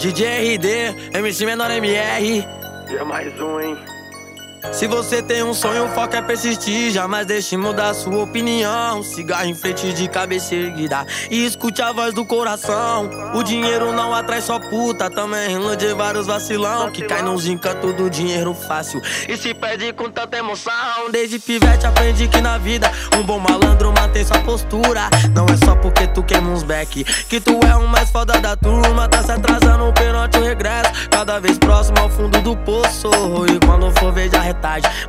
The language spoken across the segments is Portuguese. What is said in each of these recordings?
DJ RD, MC Menor MR. E é mais um, hein? Se você tem um sonho, o foco é persistir. Jamais deixe mudar sua opinião. Cigarro em frente de cabeça erguida. E escute a voz do coração. O dinheiro não atrai só puta. Também ilude vários vacilão. Que cai nos encantos do dinheiro fácil. E se perde com tanta emoção. Desde pivete aprendi que na vida um bom malandro mantém sua postura. Não é só porque tu queima uns back. Que tu é o mais foda da turma. Tá se atrasando perante o regresso. Cada vez próximo ao fundo do poço. E quando for ver, já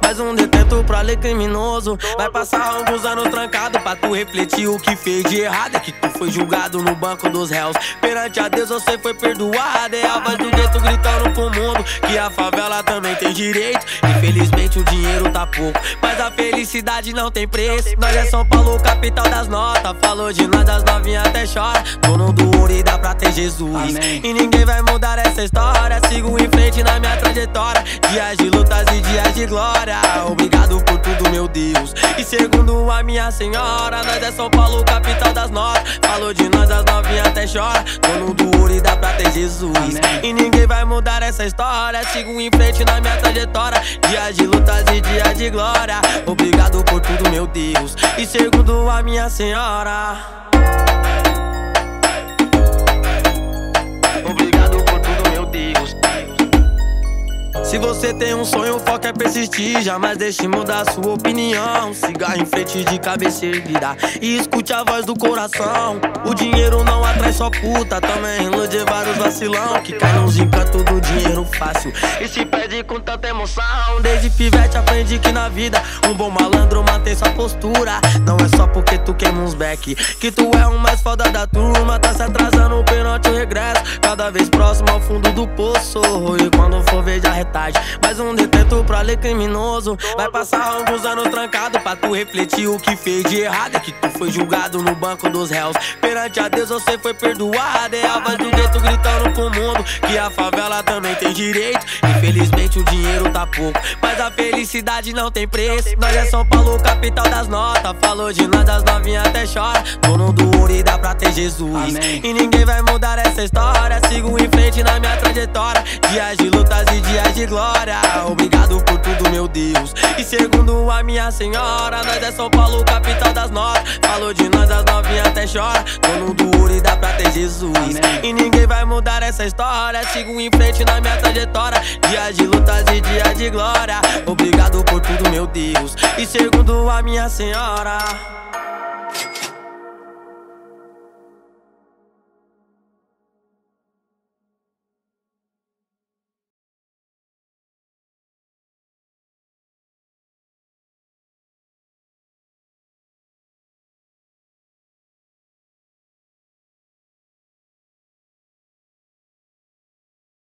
mais um detento pra ler criminoso. Vai passar alguns anos trancado pra tu refletir o que fez de errado. É que tu foi julgado no banco dos réus. Perante a Deus você foi perdoado. É a voz do gueto gritando pro mundo que a favela também tem direito. Infelizmente o dinheiro tá pouco, mas a felicidade não tem preço. Nós é São Paulo, capital das notas. Falou de nós, as novinhas até chora. Dono do ouro e dá pra ter Jesus. Amém. E ninguém vai mudar essa história. Sigo em frente na minha trajetória. Dias de lutas e dias de glória. Obrigado por tudo, meu Deus. E segundo a minha senhora, nós é São Paulo, capital das notas. Falou de nós, as novinhas até chora. Dono do ouro e dá pra ter Jesus. E ninguém vai mudar essa história. Sigo em frente na minha trajetória. Dias de lutas e dias de glória. Obrigado por tudo, meu Deus. E segundo a minha senhora. Se você tem um sonho, o foco é persistir. Jamais deixe mudar sua opinião. Cigarro em frente de cabeça erguida. E escute a voz do coração. O dinheiro não atrai só puta. Também ilude vários vacilão. Que cai nos encantos do dinheiro fácil. E se perde com tanta emoção. Desde pivete aprendi que na vida um bom malandro mantém sua postura. Não é só porque tu queima uns back. Que tu é o mais foda da turma. Tá se atrasando perante o regresso. Cada vez próximo ao fundo do poço. E quando for ver, já retar mais um detento pra ler criminoso. Vai passar alguns anos trancado pra tu refletir o que fez de errado. É que tu foi julgado no banco dos réus. Perante a Deus você foi perdoado. É a voz do gueto gritando pro mundo que a favela também tem direito. Infelizmente o dinheiro tá pouco, mas a felicidade não tem preço. Nós é São Paulo, capital das notas. Falou de nós, as novinhas até chora. Dono do ouro e dá pra ter Jesus. Amém. E ninguém vai mudar essa história. Sigo em frente na minha trajetória. Dias de lutas e dias de glória. Obrigado por tudo, meu Deus. E segundo a minha senhora, nós é São Paulo, capital das notas. Até chora. Dono do ouro e dá pra ter Jesus. E ninguém vai mudar essa história. Sigo em frente na minha trajetória. Dias de lutas e dias de glória. Obrigado por tudo, meu Deus. E segundo a minha senhora.